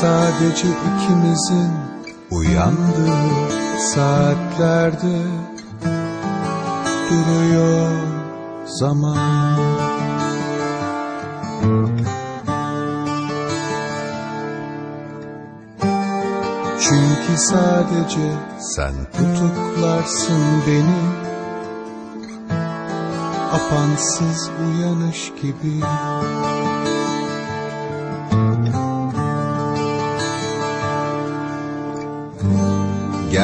Sadece ikimizin uyandığı saatlerde duruyor zaman. Çünkü sadece sen tutuklarsın beni Apansız uyanış gibi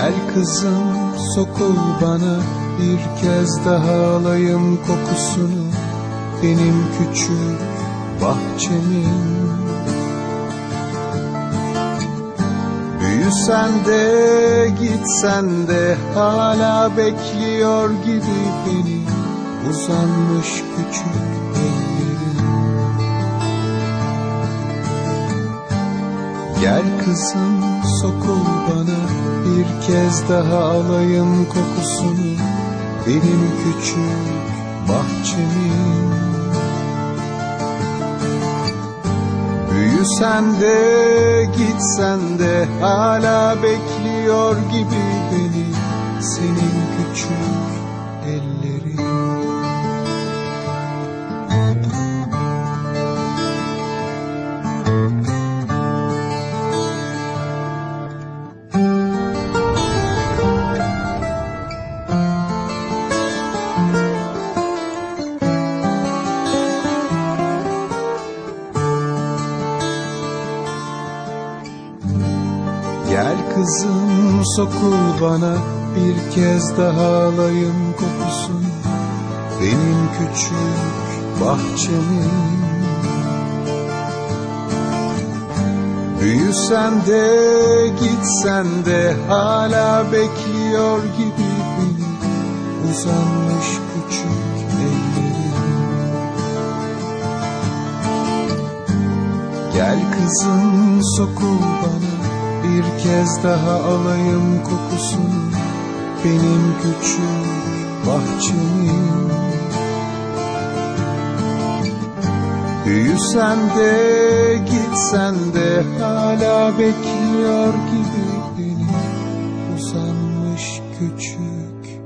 Gel kızım sokul bana. Bir kez daha alayım kokusunu. Benim küçük bahçemin. Büyüsen de gitsen de hala bekliyor gibi beni. Uzanmış küçük ellerin. Gel kızım sokul bir kez daha alayım kokusunu Benim küçük bahçemin. Büyüsen de gitsen de hala bekliyor gibi beni Senin küçük ellerin Gel kızım sokul bana. Bir kez daha alayım kokusunu. Benim küçük bahçemin. Büyüsen de gitsen de hala bekliyor gibi beni. Uzanmış küçük ellerin Gel kızım sokul bana bir kez daha alayım kokusunu Benim küçük bahçemin Büyüsen de gitsen de hala bekliyor gibi beni. Uzanmış küçük